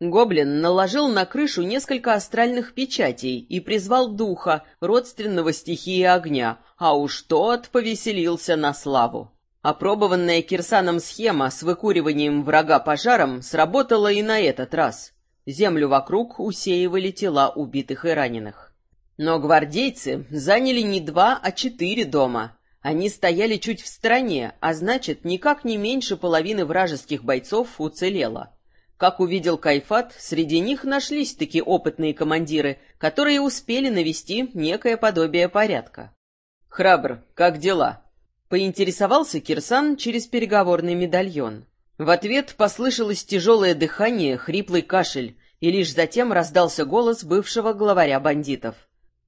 Гоблин наложил на крышу несколько астральных печатей и призвал духа, родственного стихии огня, а уж тот повеселился на славу. Опробованная Кирсаном схема с выкуриванием врага пожаром сработала и на этот раз. Землю вокруг усеивали тела убитых и раненых. Но гвардейцы заняли не два, а четыре дома. Они стояли чуть в стороне, а значит, никак не меньше половины вражеских бойцов уцелело. Как увидел Кайфат, среди них нашлись такие опытные командиры, которые успели навести некое подобие порядка. «Храбр, как дела?» — поинтересовался Кирсан через переговорный медальон. В ответ послышалось тяжелое дыхание, хриплый кашель, и лишь затем раздался голос бывшего главаря бандитов.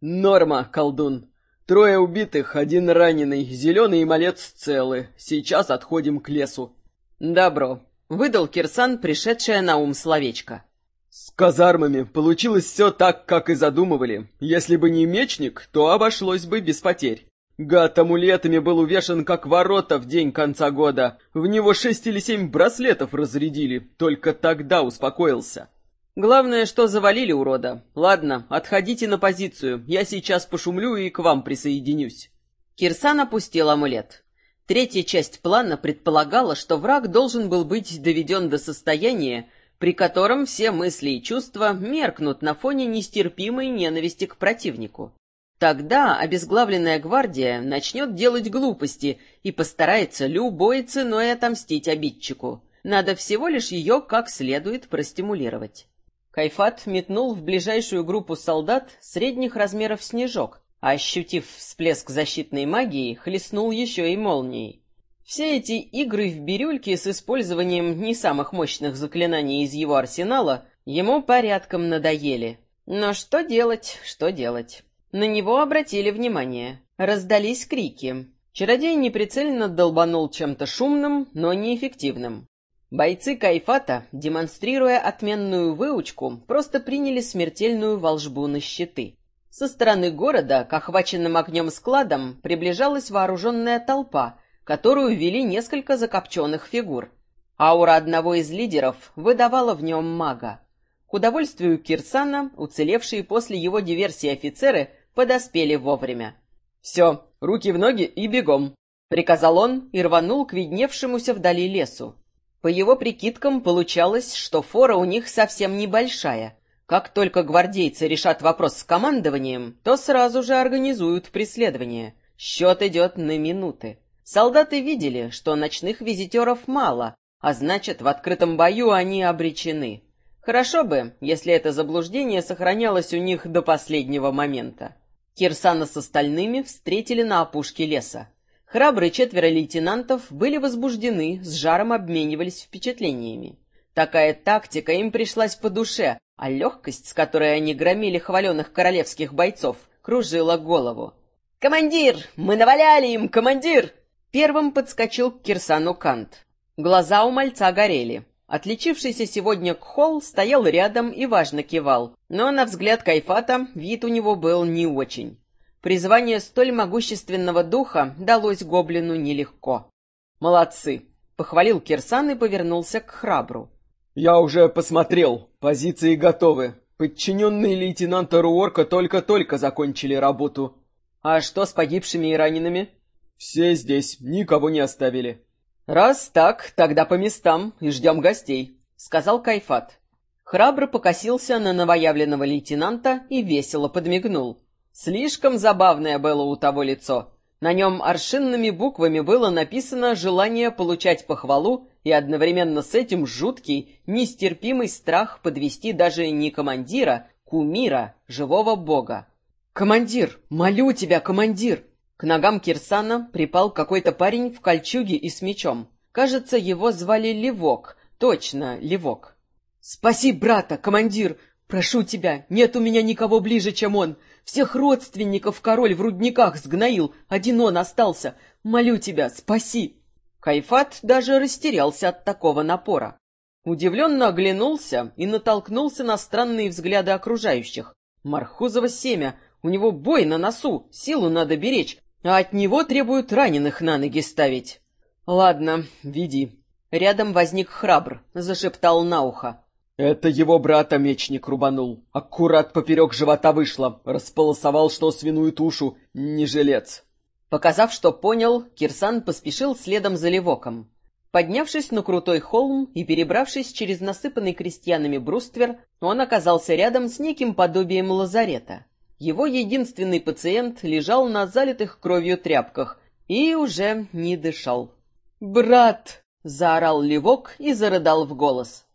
«Норма, колдун. Трое убитых, один раненый, зеленый и малец целы. Сейчас отходим к лесу». «Добро. Выдал Кирсан, пришедшее на ум словечко. С казармами получилось все так, как и задумывали. Если бы не мечник, то обошлось бы без потерь. Гад амулетами был увешан как ворота в день конца года. В него шесть или семь браслетов разрядили. Только тогда успокоился. Главное, что завалили урода. Ладно, отходите на позицию. Я сейчас пошумлю и к вам присоединюсь. Кирсан опустил амулет. Третья часть плана предполагала, что враг должен был быть доведен до состояния, при котором все мысли и чувства меркнут на фоне нестерпимой ненависти к противнику. Тогда обезглавленная гвардия начнет делать глупости и постарается любой ценой отомстить обидчику. Надо всего лишь ее как следует простимулировать. Кайфат метнул в ближайшую группу солдат средних размеров снежок, ощутив всплеск защитной магии, хлестнул еще и молнией. Все эти игры в бирюльке с использованием не самых мощных заклинаний из его арсенала ему порядком надоели. Но что делать, что делать? На него обратили внимание. Раздались крики. Чародей неприцельно долбанул чем-то шумным, но неэффективным. Бойцы Кайфата, демонстрируя отменную выучку, просто приняли смертельную волжбу на щиты. Со стороны города к охваченным огнем складам приближалась вооруженная толпа, которую вели несколько закопченных фигур. Аура одного из лидеров выдавала в нем мага. К удовольствию Кирсана, уцелевшие после его диверсии офицеры подоспели вовремя. «Все, руки в ноги и бегом», — приказал он и рванул к видневшемуся вдали лесу. По его прикидкам получалось, что фора у них совсем небольшая, как только гвардейцы решат вопрос с командованием, то сразу же организуют преследование. Счет идет на минуты. Солдаты видели, что ночных визитеров мало, а значит, в открытом бою они обречены. Хорошо бы, если это заблуждение сохранялось у них до последнего момента. Кирсана с остальными встретили на опушке леса. Храбрые четверо лейтенантов были возбуждены, с жаром обменивались впечатлениями. Такая тактика им пришлась по душе, а легкость, с которой они громили хваленных королевских бойцов, кружила голову. «Командир! Мы наваляли им, командир!» Первым подскочил к Кирсану Кант. Глаза у мальца горели. Отличившийся сегодня Кхол стоял рядом и важно кивал, но на взгляд Кайфата вид у него был не очень. Призвание столь могущественного духа далось гоблину нелегко. «Молодцы!» — похвалил Кирсан и повернулся к храбру. «Я уже посмотрел. Позиции готовы. Подчиненные лейтенанта Руорка только-только закончили работу». «А что с погибшими и ранеными?» «Все здесь. Никого не оставили». «Раз так, тогда по местам и ждем гостей», — сказал Кайфат. Храбро покосился на новоявленного лейтенанта и весело подмигнул. Слишком забавное было у того лицо. На нем аршинными буквами было написано желание получать похвалу и одновременно с этим жуткий, нестерпимый страх подвести даже не командира, кумира, живого бога. «Командир! Молю тебя, командир!» К ногам Кирсана припал какой-то парень в кольчуге и с мечом. Кажется, его звали Левок. Точно, Левок. «Спаси брата, командир! Прошу тебя, нет у меня никого ближе, чем он. Всех родственников король в рудниках сгноил, один он остался. Молю тебя, спаси!» Кайфат даже растерялся от такого напора. Удивленно оглянулся и натолкнулся на странные взгляды окружающих. Мархузово семя, у него бой на носу, силу надо беречь, а от него требуют раненых на ноги ставить. «Ладно, веди». Рядом возник храбр, зашептал на ухо. Это его брата мечник рубанул. Аккурат поперек живота вышло. Располосовал, что свиную тушу, не жилец. Показав, что понял, Кирсан поспешил следом за Левоком. Поднявшись на крутой холм и перебравшись через насыпанный крестьянами бруствер, он оказался рядом с неким подобием лазарета. Его единственный пациент лежал на залитых кровью тряпках и уже не дышал. «Брат!» — заорал Левок и зарыдал в голос.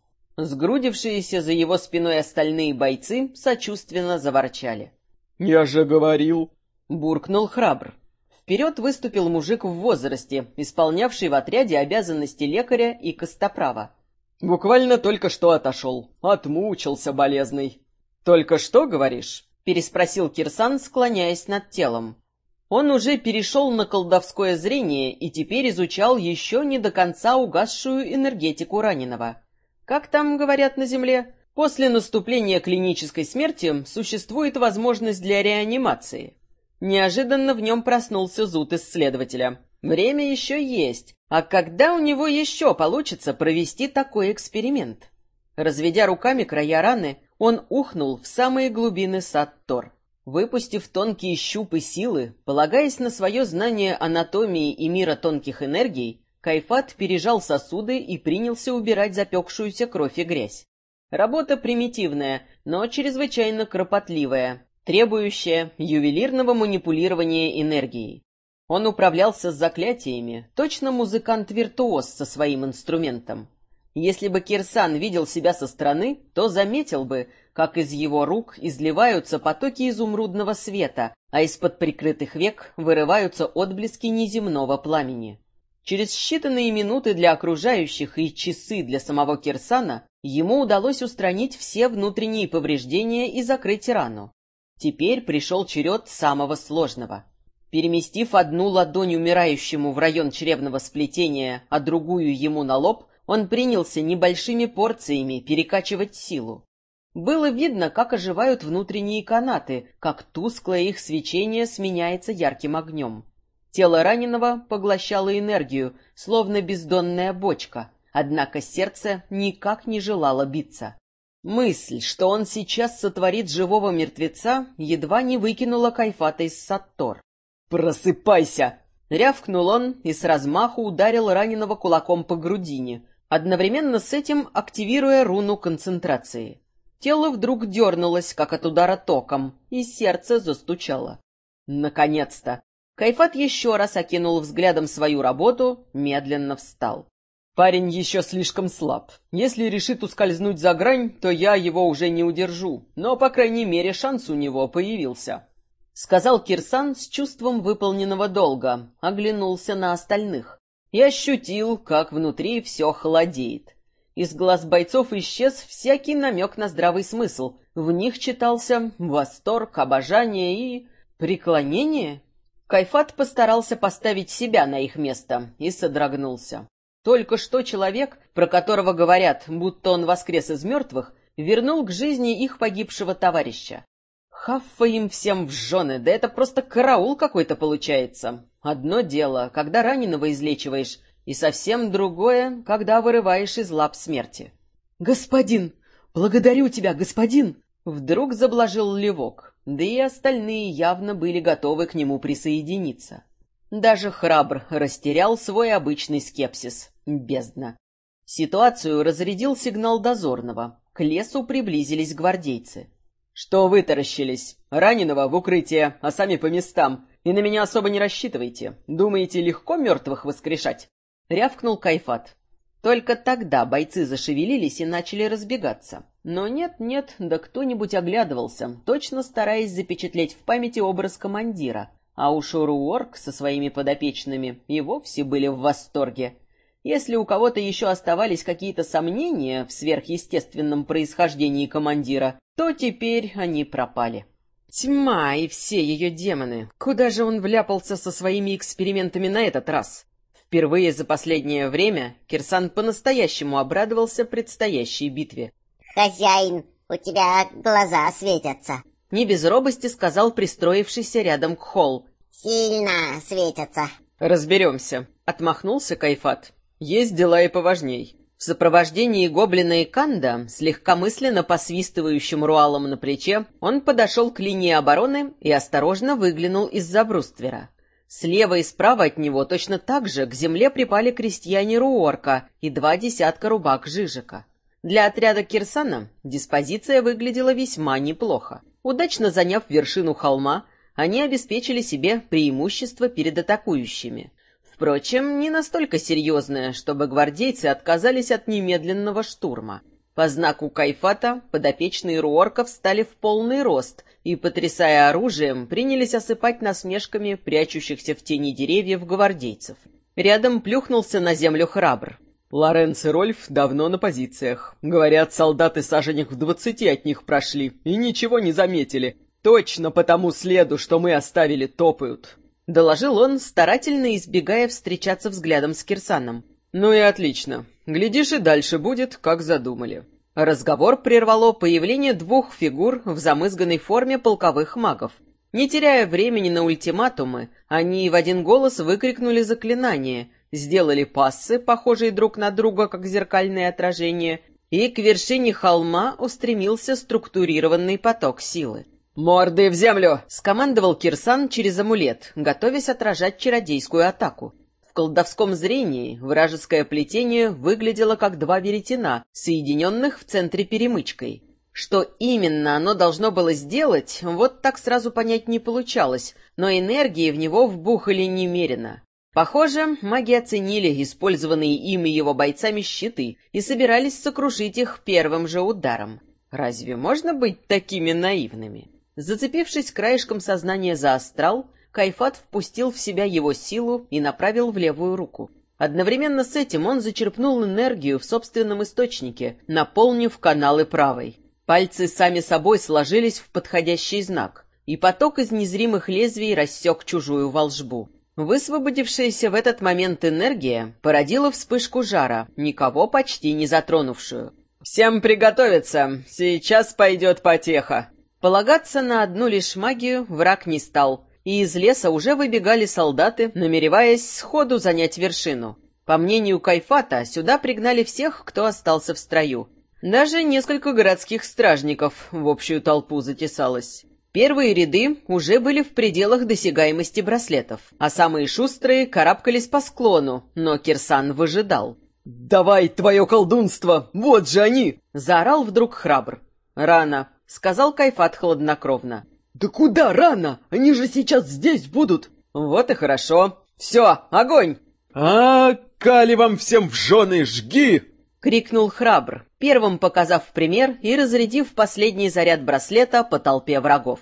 Сгрудившиеся за его спиной остальные бойцы сочувственно заворчали. «Я же говорил!» — буркнул храбр. Вперед выступил мужик в возрасте, исполнявший в отряде обязанности лекаря и костоправа. «Буквально только что отошел. Отмучился болезный». «Только что, говоришь?» — переспросил Кирсан, склоняясь над телом. Он уже перешел на колдовское зрение и теперь изучал еще не до конца угасшую энергетику раненого. Как там говорят на Земле? После наступления клинической смерти существует возможность для реанимации. Неожиданно в нем проснулся зуд исследователя. Время еще есть. А когда у него еще получится провести такой эксперимент? Разведя руками края раны, он ухнул в самые глубины сад Тор. Выпустив тонкие щупы силы, полагаясь на свое знание анатомии и мира тонких энергий, Кайфат пережал сосуды и принялся убирать запекшуюся кровь и грязь. Работа примитивная, но чрезвычайно кропотливая, требующая ювелирного манипулирования энергией. Он управлялся с заклятиями, точно музыкант-виртуоз со своим инструментом. Если бы Кирсан видел себя со стороны, то заметил бы, как из его рук изливаются потоки изумрудного света, а из-под прикрытых век вырываются отблески неземного пламени. Через считанные минуты для окружающих и часы для самого Кирсана ему удалось устранить все внутренние повреждения и закрыть рану. Теперь пришел черед самого сложного. Переместив одну ладонь умирающему в район чревного сплетения, а другую ему на лоб, он принялся небольшими порциями перекачивать силу. Было видно, как оживают внутренние канаты, как тусклое их свечение сменяется ярким огнем. Тело раненого поглощало энергию, словно бездонная бочка, однако сердце никак не желало биться. Мысль, что он сейчас сотворит живого мертвеца, едва не выкинула Кайфата из Саттор. «Просыпайся!» — рявкнул он и с размаху ударил раненого кулаком по грудине, одновременно с этим активируя руну концентрации. Тело вдруг дернулось, как от удара током, и сердце застучало. Наконец-то! Кайфат еще раз окинул взглядом свою работу, медленно встал. «Парень еще слишком слаб. Если решит ускользнуть за грань, то я его уже не удержу, но, по крайней мере, шанс у него появился», — сказал Кирсан с чувством выполненного долга, оглянулся на остальных и ощутил, как внутри все холодеет. Из глаз бойцов исчез всякий намек на здравый смысл. В них читался восторг, обожание и... преклонение. Кайфат постарался поставить себя на их место и содрогнулся. Только что человек, про которого говорят, будто он воскрес из мертвых, вернул к жизни их погибшего товарища. Хаффа им всем в жены, да это просто караул какой-то получается. Одно дело, когда раненого излечиваешь, и совсем другое, когда вырываешь из лап смерти. «Господин! Благодарю тебя, господин!» Вдруг заблажил Левок да и остальные явно были готовы к нему присоединиться. Даже храбр растерял свой обычный скепсис. Бездна. Ситуацию разрядил сигнал дозорного. К лесу приблизились гвардейцы. «Что вытаращились? Раненого в укрытие, а сами по местам. И на меня особо не рассчитывайте. Думаете, легко мертвых воскрешать?» Рявкнул Кайфат. Только тогда бойцы зашевелились и начали разбегаться. Но нет-нет, да кто-нибудь оглядывался, точно стараясь запечатлеть в памяти образ командира. А уж Уруорк со своими подопечными и вовсе были в восторге. Если у кого-то еще оставались какие-то сомнения в сверхъестественном происхождении командира, то теперь они пропали. Тьма и все ее демоны. Куда же он вляпался со своими экспериментами на этот раз? Впервые за последнее время Кирсан по-настоящему обрадовался предстоящей битве. «Хозяин, у тебя глаза светятся», — не без робости сказал пристроившийся рядом Кхол. «Сильно светятся». «Разберемся», — отмахнулся Кайфат. «Есть дела и поважней. В сопровождении гоблина и Канда, с легкомысленно посвистывающим руалом на плече, он подошел к линии обороны и осторожно выглянул из-за бруствера. Слева и справа от него точно так же к земле припали крестьяне Руорка и два десятка рубак Жижика. Для отряда Кирсана диспозиция выглядела весьма неплохо. Удачно заняв вершину холма, они обеспечили себе преимущество перед атакующими. Впрочем, не настолько серьезное, чтобы гвардейцы отказались от немедленного штурма. По знаку Кайфата подопечные руорков стали в полный рост и, потрясая оружием, принялись осыпать насмешками прячущихся в тени деревьев гвардейцев. Рядом плюхнулся на землю храбр. Лоренц и Рольф давно на позициях. Говорят, солдаты саженек в двадцати от них прошли и ничего не заметили. Точно по тому следу, что мы оставили, топают. — доложил он, старательно избегая встречаться взглядом с Кирсаном. «Ну и отлично. Глядишь, и дальше будет, как задумали». Разговор прервало появление двух фигур в замызганной форме полковых магов. Не теряя времени на ультиматумы, они в один голос выкрикнули заклинание, сделали пассы, похожие друг на друга, как зеркальные отражения, и к вершине холма устремился структурированный поток силы. «Морды в землю!» — скомандовал Кирсан через амулет, готовясь отражать чародейскую атаку. В колдовском зрении вражеское плетение выглядело как два веретена, соединенных в центре перемычкой. Что именно оно должно было сделать, вот так сразу понять не получалось, но энергии в него вбухали немерено. Похоже, маги оценили использованные ими его бойцами щиты и собирались сокрушить их первым же ударом. Разве можно быть такими наивными? Зацепившись краешком сознания за астрал, Кайфат впустил в себя его силу и направил в левую руку. Одновременно с этим он зачерпнул энергию в собственном источнике, наполнив каналы правой. Пальцы сами собой сложились в подходящий знак, и поток из незримых лезвий рассек чужую волжбу. Высвободившаяся в этот момент энергия породила вспышку жара, никого почти не затронувшую. «Всем приготовиться! Сейчас пойдет потеха!» Полагаться на одну лишь магию враг не стал, и из леса уже выбегали солдаты, намереваясь сходу занять вершину. По мнению Кайфата, сюда пригнали всех, кто остался в строю. Даже несколько городских стражников в общую толпу затесалось. Первые ряды уже были в пределах досягаемости браслетов, а самые шустрые карабкались по склону, но Кирсан выжидал. «Давай твое колдунство! Вот же они!» — заорал вдруг храбр. «Рано сказал Кайфат хладнокровно. «Да куда рано? Они же сейчас здесь будут!» «Вот и хорошо. Все, огонь!» «А, кали вам всем в жены, жги!» — крикнул храбр, первым показав пример и разрядив последний заряд браслета по толпе врагов.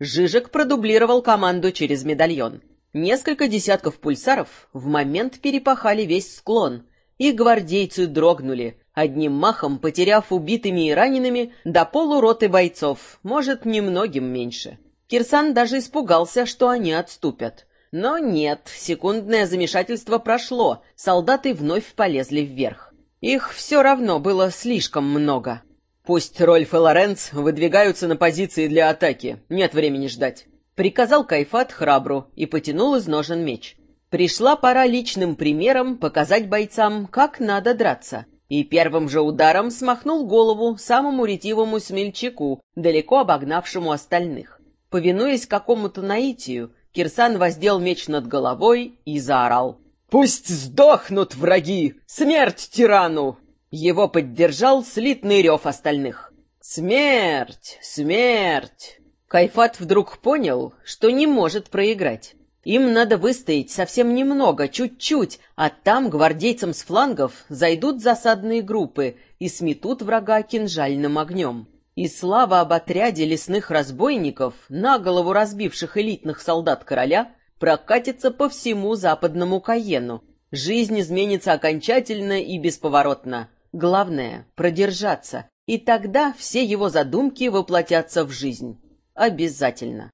Жижик продублировал команду через медальон. Несколько десятков пульсаров в момент перепахали весь склон, и гвардейцы дрогнули, одним махом потеряв убитыми и ранеными до полуроты бойцов, может, немногим меньше. Кирсан даже испугался, что они отступят. Но нет, секундное замешательство прошло, солдаты вновь полезли вверх. Их все равно было слишком много. «Пусть Рольф и Лоренц выдвигаются на позиции для атаки, нет времени ждать», — приказал Кайфат храбру и потянул из ножен меч. Пришла пора личным примером показать бойцам, как надо драться и первым же ударом смахнул голову самому ретивому смельчаку, далеко обогнавшему остальных. Повинуясь какому-то наитию, Кирсан воздел меч над головой и заорал. «Пусть сдохнут враги! Смерть тирану!» Его поддержал слитный рев остальных. «Смерть! Смерть!» Кайфат вдруг понял, что не может проиграть. Им надо выстоять совсем немного, чуть-чуть, а там гвардейцам с флангов зайдут засадные группы и сметут врага кинжальным огнем. И слава об отряде лесных разбойников, на голову разбивших элитных солдат короля, прокатится по всему западному Каену. Жизнь изменится окончательно и бесповоротно. Главное — продержаться, и тогда все его задумки воплотятся в жизнь. Обязательно.